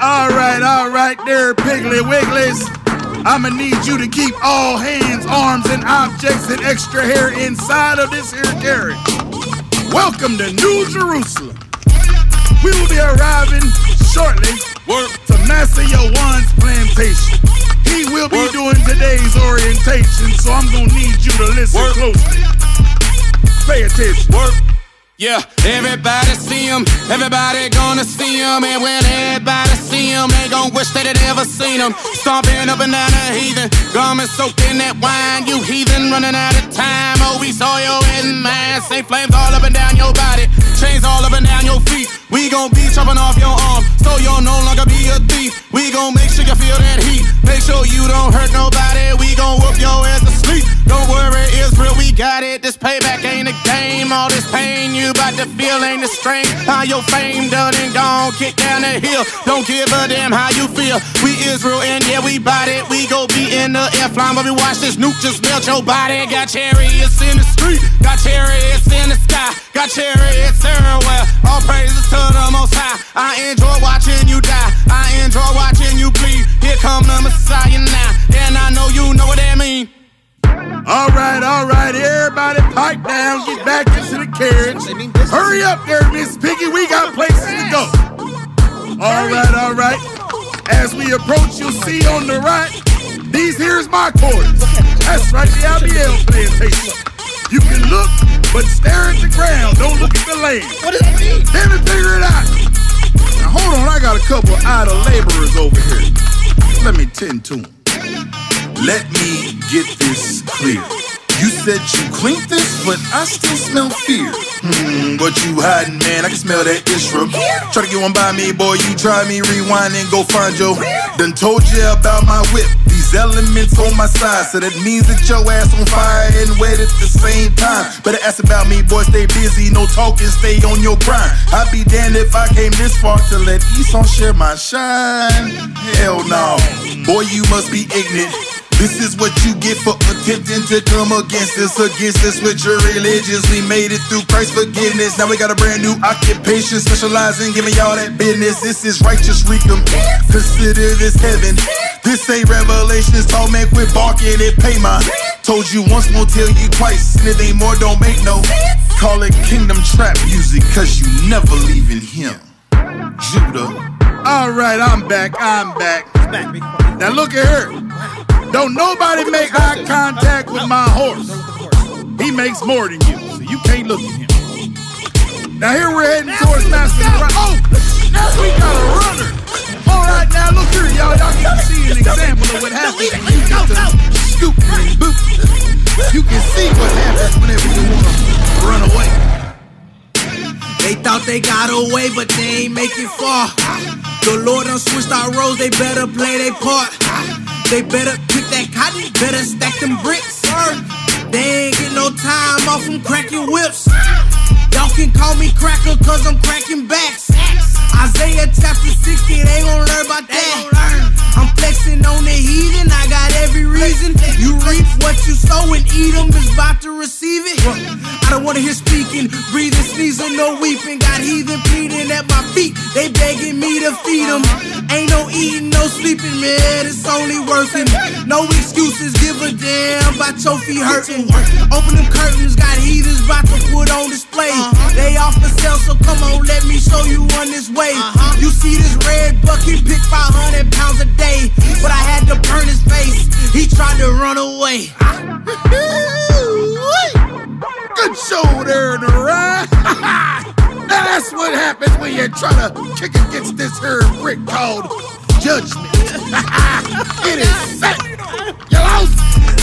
All right, all right, there, Piggly Wigglies. I'ma need you to keep all hands, arms, and objects and extra hair inside of this here carriage. Welcome to New Jerusalem. We will be arriving shortly to Master Yowan's plantation. He will be doing today's orientation, so I'm gonna need you to listen closely. Pay attention. Yeah, everybody see him, everybody gonna see him, and when everybody see him, they gon' wish they had ever seen him. Stomping up and down the heathen, garments soaked in that wine, you heathen running out of time. Oh, we saw your and mine, same flames all up and down your body, chains all up and down your feet. We gon' be chopping off your arm, so you'll no longer be a thief. We gon' make sure you feel that heat, make sure you don't hurt nobody. We gon' whoop your ass to sleep. Don't worry, Israel, we got it. This payback ain't a game. All this pain you bout to feel ain't the strength. How your fame done and gone, kick down the hill. Don't give a damn how you feel. We Israel and yeah, we bout it. We go be in the flying, but we watch this nuke just melt your body. Got chariots in the street, got chariots in the sky, got chariots everywhere. All praises to the Most High. I enjoy watching you die. I enjoy watching you bleed. Here come the Messiah now, and I know you know what that mean. All right, all right, pipe down, get back into the carriage. Hurry up there, Miss Piggy, we got places to go. All right, all right. As we approach, you'll see on the right, these here's my quarters. That's right, the IBL plantation. You can look, but stare at the ground, don't look at the land. What does that mean? Then figure it out. Now hold on, I got a couple idle laborers over here. Let me tend to them. Let me get this clear. You said you cleaned this, but I still smell fear. Hmm, what you hiding, man? I can smell that Isra. Try to get one by me, boy. You try me, rewind and go find your. Done told you about my whip. These elements on my side, so that means that your ass on fire and wet at the same time. Better ask about me, boy. Stay busy, no talking, stay on your grind. I'd be damned if I came this far to let Esau share my shine. Hell no, boy, you must be ignorant. This is what you get for attempting to come against us, against us with your religions. We made it through Christ's forgiveness. Now we got a brand new occupation, specializing giving y'all that business. This is righteous recompense. Consider this heaven. This ain't revelations. Talk man, quit barking and pay my. Told you once, won't tell you twice. And if ain't more, don't make no. Call it kingdom trap music, cause you never leaving him. Judah. All right, I'm back. I'm back. Now look at her. Don't nobody make eye contact with my horse. He makes more than you, so you can't look at him. Now here we're heading towards Master Right. Oh, now we got a runner. All right, now look here, y'all. Y'all can see an example of what happens when you get scoop and boot. You can see what happens whenever you want to run away. They thought they got away, but they ain't make it far. The Lord done switched our roles, they better play their part. They better that cotton, better stack them bricks. They ain't get no time off from cracking whips. Y'all can call me cracker, cause I'm cracking backs. Isaiah chapter 60, they gon' learn about that. I'm flexing on the heathen, I got every reason. You reap what you sow and Edom is about to receive it. I wanna hear speaking, breathing, sneezing, no weeping. Got heathen pleading at my feet, they begging me to feed 'em. Ain't no eating, no sleeping, man, it's only working. No excuses, give a damn about your feet hurting. Open them curtains, got heathens about to put on display. They off for sale, so come on, let me show you on this way. You see this red bucket, pick 500 pounds a day. Show there in the ride. now that's what happens when you try to kick against this here brick called judgment. it is set. You lost.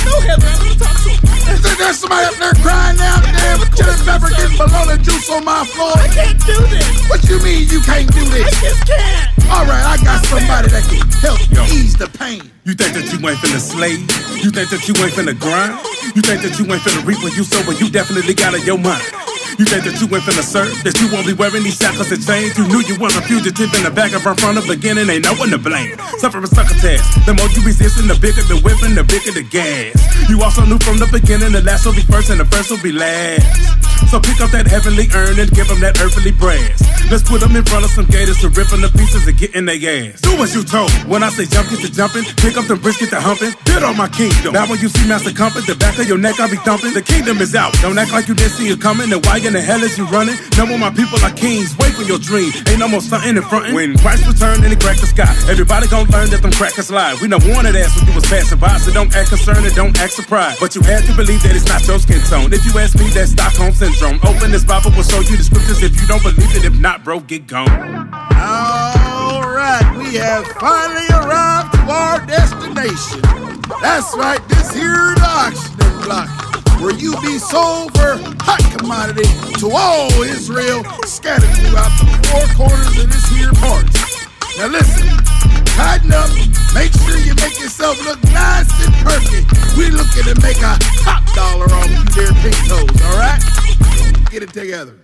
No, Heather, I'm gonna talk to him. Is there- There's somebody up there crying out there with chili pepper getting bologna juice on my floor. I can't do this. What you mean you can't do this? I just can't. All right, I got somebody that can help you ease the pain. You think that you ain't finna slave? You think that you ain't finna grind? You think that you ain't finna reap when you sow, but you definitely got in your mind. You think that you ain't finna serve? That you won't be wearing these shackles and chains? You knew you was a fugitive in the back of front from the beginning, ain't no one to blame. Suffer a sucker test. The more you resisting, the bigger the whipping, the bigger the gas. You also knew from the beginning the last will be first and the first will be last. So pick up that heavenly urn and give them that earthly brass. Let's put them in front of some gators to rip them the pieces and get in their ass. Do what you told. When I say jump, get to jumping. Pick up the brisket to humping. Bid on my kingdom. Now when you see Master Comfort, the back of your neck I'll be thumping. The kingdom is out. Don't act like you didn't see it coming. And why in the hell is you running? Know my people are kings. Wait for your dream. Ain't no more stunting in front. When Christ returned and he cracked the sky, everybody gon' learn that them crackers lie. We know wanted ass when you was passing by, so don't act concerned and don't act surprised. But you had to believe that it's not your skin tone. If you ask me, that's Stockholm syndrome. Open this Bible we'll show you the scriptures if you don't believe it. If not, bro, get gone. All right, we have finally arrived to our destination. That's right, this here the auctioning block where you be sold for hot commodity to all Israel scattered throughout the four corners of this here parts. Now listen, tighten up, make sure you make yourself look nice and perfect. We looking to make a top dollar off you there pink toes, alright? Get it together.